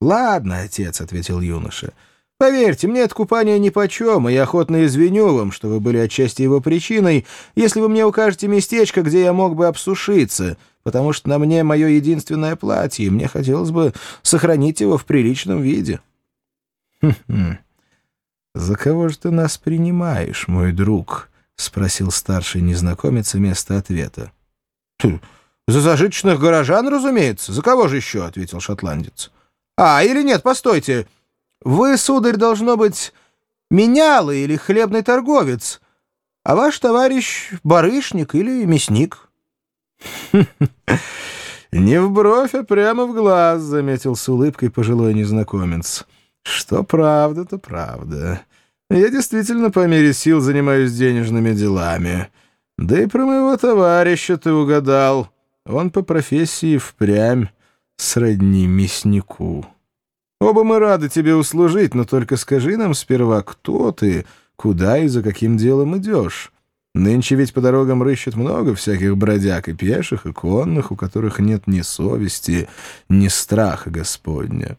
«Ладно, отец», — ответил юноша. «Поверьте, мне это купание нипочем, и я охотно извиню вам, что вы были отчасти его причиной, если вы мне укажете местечко, где я мог бы обсушиться, потому что на мне мое единственное платье, и мне хотелось бы сохранить его в приличном виде». «Хм-хм. За кого же ты нас принимаешь, мой друг?» — спросил старший незнакомец вместо ответа. «За зажиточных горожан, разумеется. За кого же еще?» — ответил шотландец. «А, или нет, постойте. Вы, сударь, должно быть менялый или хлебный торговец, а ваш товарищ — барышник или мясник». «Не в бровь, а прямо в глаз», — заметил с улыбкой пожилой незнакомец. «Что правда, то правда. Я действительно по мере сил занимаюсь денежными делами. Да и про моего товарища ты угадал». Он по профессии впрямь сродни мяснику. Оба мы рады тебе услужить, но только скажи нам сперва, кто ты, куда и за каким делом идешь. Нынче ведь по дорогам рыщет много всяких бродяг и пеших, и конных, у которых нет ни совести, ни страха Господня.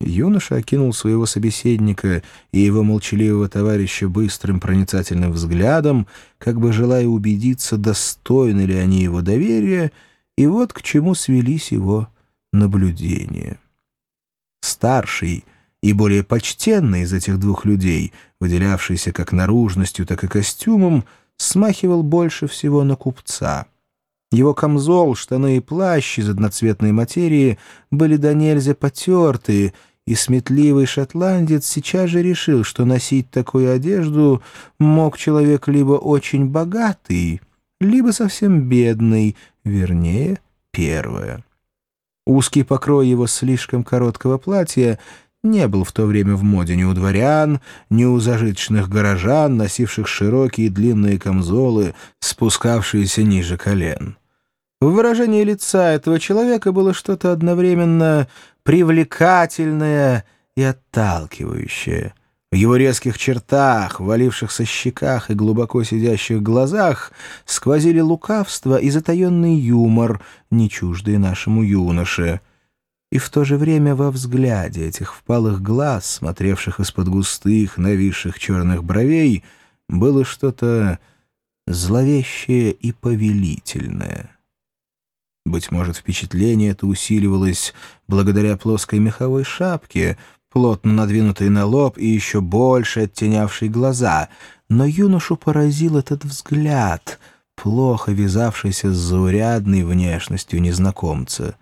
Юноша окинул своего собеседника и его молчаливого товарища быстрым проницательным взглядом, как бы желая убедиться, достойны ли они его доверия, и вот к чему свелись его наблюдения. Старший и более почтенный из этих двух людей, выделявшийся как наружностью, так и костюмом, смахивал больше всего на купца. Его камзол, штаны и плащ из одноцветной материи были до нельзя потертые, и сметливый шотландец сейчас же решил, что носить такую одежду мог человек либо очень богатый, либо совсем бедный, вернее, первое. Узкий покрой его слишком короткого платья не был в то время в моде ни у дворян, ни у зажиточных горожан, носивших широкие длинные камзолы, спускавшиеся ниже колен. В выражении лица этого человека было что-то одновременно привлекательное и отталкивающее. В его резких чертах, валившихся щеках и глубоко сидящих глазах сквозили лукавство и затаенный юмор, не чуждые нашему юноше. И в то же время во взгляде этих впалых глаз, смотревших из-под густых, нависших черных бровей, было что-то зловещее и повелительное. Быть может, впечатление это усиливалось благодаря плоской меховой шапке, плотно надвинутой на лоб и еще больше оттенявшей глаза, но юношу поразил этот взгляд, плохо вязавшийся с заурядной внешностью незнакомца.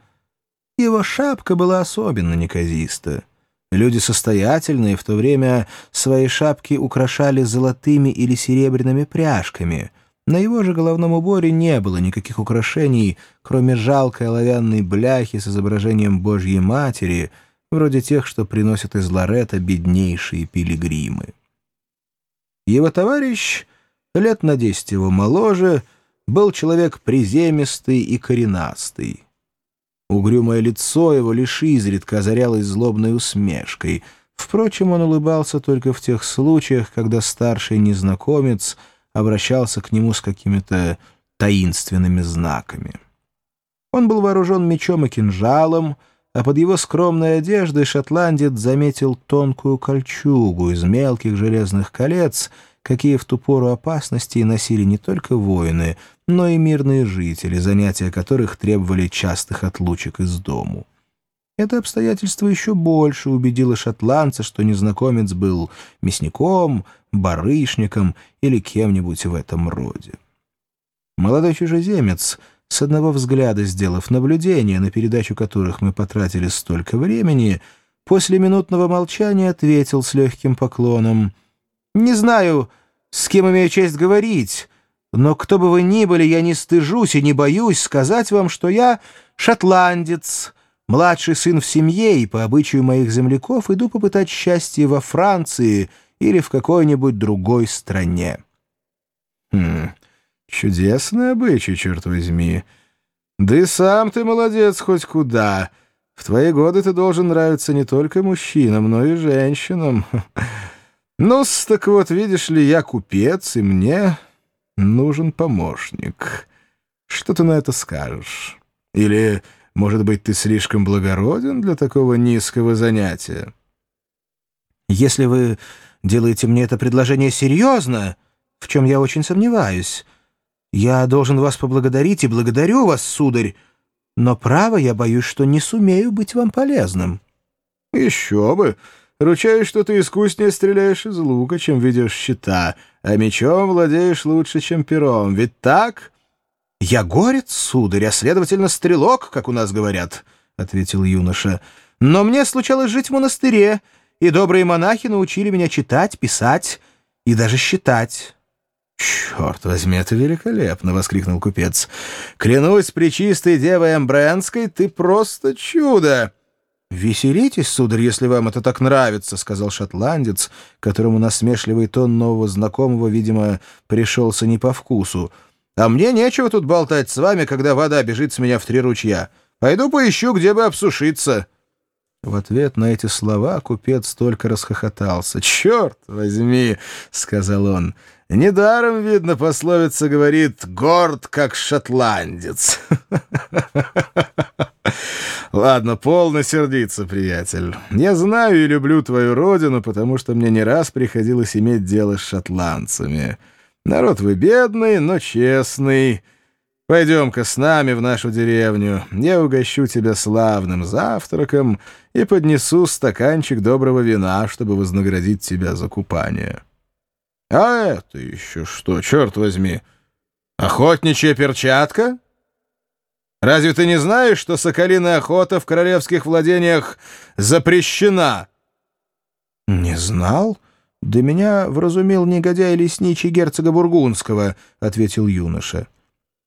Его шапка была особенно неказиста. Люди состоятельные в то время свои шапки украшали золотыми или серебряными пряжками — на его же головном уборе не было никаких украшений, кроме жалкой оловянной бляхи с изображением Божьей Матери, вроде тех, что приносят из Лорета беднейшие пилигримы. Его товарищ, лет на десять его моложе, был человек приземистый и коренастый. Угрюмое лицо его лишь изредка озарялось злобной усмешкой. Впрочем, он улыбался только в тех случаях, когда старший незнакомец — обращался к нему с какими-то таинственными знаками. Он был вооружен мечом и кинжалом, а под его скромной одеждой шотландец заметил тонкую кольчугу из мелких железных колец, какие в ту пору опасности носили не только воины, но и мирные жители, занятия которых требовали частых отлучек из дому. Это обстоятельство еще больше убедило шотландца, что незнакомец был мясником, барышником или кем-нибудь в этом роде. Молодой чужеземец, с одного взгляда сделав наблюдения, на передачу которых мы потратили столько времени, после минутного молчания ответил с легким поклоном. «Не знаю, с кем имею честь говорить, но кто бы вы ни были, я не стыжусь и не боюсь сказать вам, что я шотландец» младший сын в семье, и по обычаю моих земляков иду попытать счастье во Франции или в какой-нибудь другой стране. Хм, чудесный обычай, черт возьми. Да и сам ты молодец хоть куда. В твои годы ты должен нравиться не только мужчинам, но и женщинам. ну так вот, видишь ли, я купец, и мне нужен помощник. Что ты на это скажешь? Или Может быть, ты слишком благороден для такого низкого занятия? Если вы делаете мне это предложение серьезно, в чем я очень сомневаюсь, я должен вас поблагодарить и благодарю вас, сударь, но, право, я боюсь, что не сумею быть вам полезным». «Еще бы! Ручаюсь, что ты искуснее стреляешь из лука, чем ведешь щита, а мечом владеешь лучше, чем пером. Ведь так?» «Я горец, сударь, а, следовательно, стрелок, как у нас говорят», — ответил юноша. «Но мне случалось жить в монастыре, и добрые монахи научили меня читать, писать и даже считать». «Черт возьми, это великолепно!» — воскликнул купец. «Клянусь причистой девой Эмбренской, ты просто чудо!» «Веселитесь, сударь, если вам это так нравится», — сказал шотландец, которому насмешливый тон нового знакомого, видимо, пришелся не по вкусу. «А мне нечего тут болтать с вами, когда вода бежит с меня в три ручья. Пойду поищу, где бы обсушиться». В ответ на эти слова купец только расхохотался. «Черт возьми!» — сказал он. «Недаром, видно, пословица говорит «горд, как шотландец». Ладно, полно сердиться, приятель. Я знаю и люблю твою родину, потому что мне не раз приходилось иметь дело с шотландцами. Народ вы бедный, но честный». Пойдем-ка с нами в нашу деревню. Я угощу тебя славным завтраком и поднесу стаканчик доброго вина, чтобы вознаградить тебя за купание. А это еще что, черт возьми? Охотничья перчатка? Разве ты не знаешь, что соколиная охота в королевских владениях запрещена? Не знал? Да меня вразумил негодяй лесничий герцога Бургундского, — ответил юноша.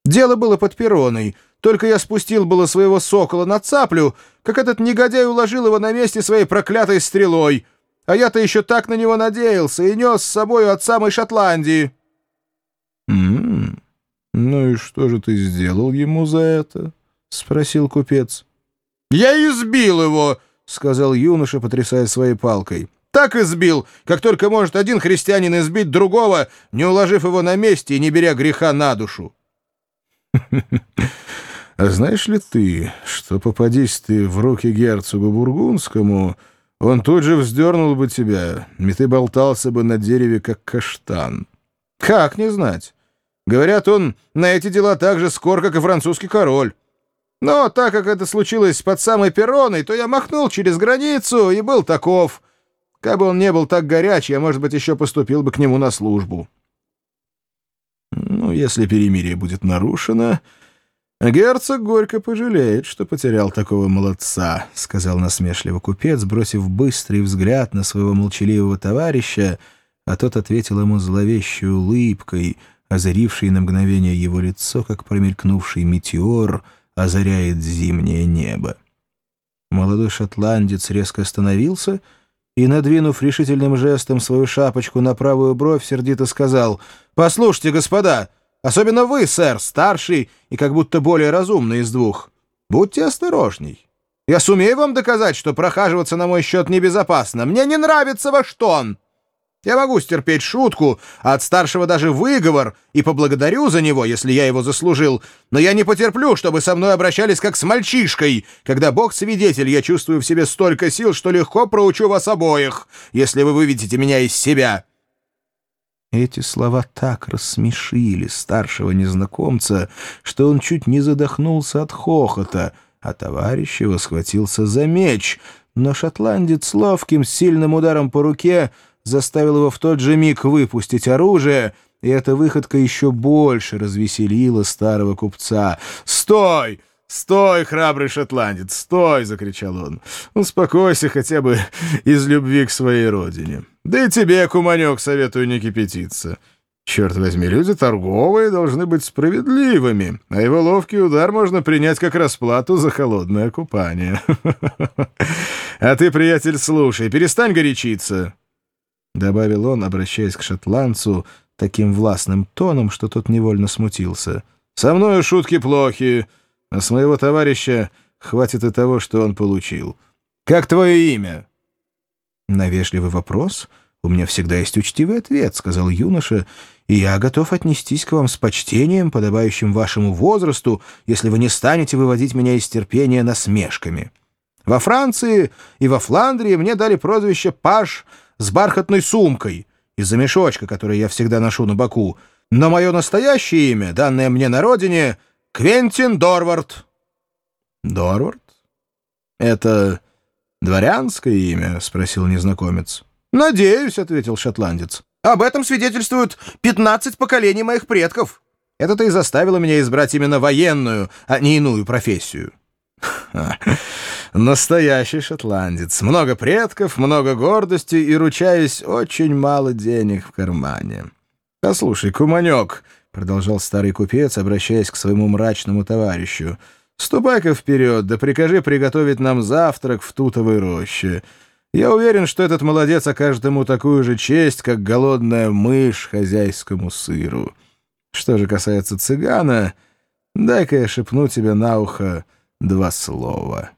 Дело было под пероной. Только я спустил было своего сокола на цаплю, как этот негодяй уложил его на месте своей проклятой стрелой. А я-то еще так на него надеялся и нес с собою от самой Шотландии. «М -м, ну и что же ты сделал ему за это?» — спросил купец. «Я избил его!» — сказал юноша, потрясая своей палкой. «Так избил, как только может один христианин избить другого, не уложив его на месте и не беря греха на душу». А знаешь ли ты, что попадись ты в руки герцогу Бургундскому, он тут же вздернул бы тебя, и ты болтался бы на дереве, как каштан? Как не знать? Говорят, он на эти дела так же скор, как и французский король. Но так как это случилось под самой перроной, то я махнул через границу и был таков. Как бы он не был так горяч, я, может быть, еще поступил бы к нему на службу. Ну, если перемирие будет нарушено, герцог горько пожалеет, что потерял такого молодца, — сказал насмешливо купец, бросив быстрый взгляд на своего молчаливого товарища, а тот ответил ему зловещей улыбкой, озарившей на мгновение его лицо, как промелькнувший метеор озаряет зимнее небо. Молодой шотландец резко остановился — и, надвинув решительным жестом свою шапочку на правую бровь, сердито сказал «Послушайте, господа, особенно вы, сэр, старший и как будто более разумный из двух, будьте осторожней. Я сумею вам доказать, что прохаживаться на мой счет небезопасно. Мне не нравится ваш тон». Я могу стерпеть шутку, а от старшего даже выговор, и поблагодарю за него, если я его заслужил, но я не потерплю, чтобы со мной обращались как с мальчишкой. Когда Бог свидетель, я чувствую в себе столько сил, что легко проучу вас обоих, если вы выведете меня из себя». Эти слова так рассмешили старшего незнакомца, что он чуть не задохнулся от хохота, а товарищ его схватился за меч, но шотландец ловким сильным ударом по руке — заставил его в тот же миг выпустить оружие, и эта выходка еще больше развеселила старого купца. «Стой! Стой, храбрый шотландец, стой!» — закричал он. «Успокойся хотя бы из любви к своей родине. Да и тебе, куманек, советую не кипятиться». Черт возьми, люди торговые должны быть справедливыми, а его ловкий удар можно принять как расплату за холодное купание. А ты, приятель, слушай, перестань горячиться. — добавил он, обращаясь к шотландцу таким властным тоном, что тот невольно смутился. «Со мною шутки плохи, а с моего товарища хватит и того, что он получил. Как твое имя?» На вежливый вопрос «У меня всегда есть учтивый ответ», — сказал юноша, «и я готов отнестись к вам с почтением, подобающим вашему возрасту, если вы не станете выводить меня из терпения насмешками. Во Франции и во Фландрии мне дали прозвище «Паш с бархатной сумкой» из-за мешочка, который я всегда ношу на боку, но мое настоящее имя, данное мне на родине, — Квентин Дорвард». «Дорвард? Это дворянское имя?» — спросил незнакомец. «Надеюсь», — ответил шотландец. «Об этом свидетельствуют пятнадцать поколений моих предков. Это-то и заставило меня избрать именно военную, а не иную профессию». Настоящий шотландец. Много предков, много гордости и, ручаюсь, очень мало денег в кармане. «Послушай, куманек», — продолжал старый купец, обращаясь к своему мрачному товарищу, — «ступай-ка вперед, да прикажи приготовить нам завтрак в тутовой роще». Я уверен, что этот молодец окажет ему такую же честь, как голодная мышь хозяйскому сыру. Что же касается цыгана, дай-ка я шепну тебе на ухо два слова».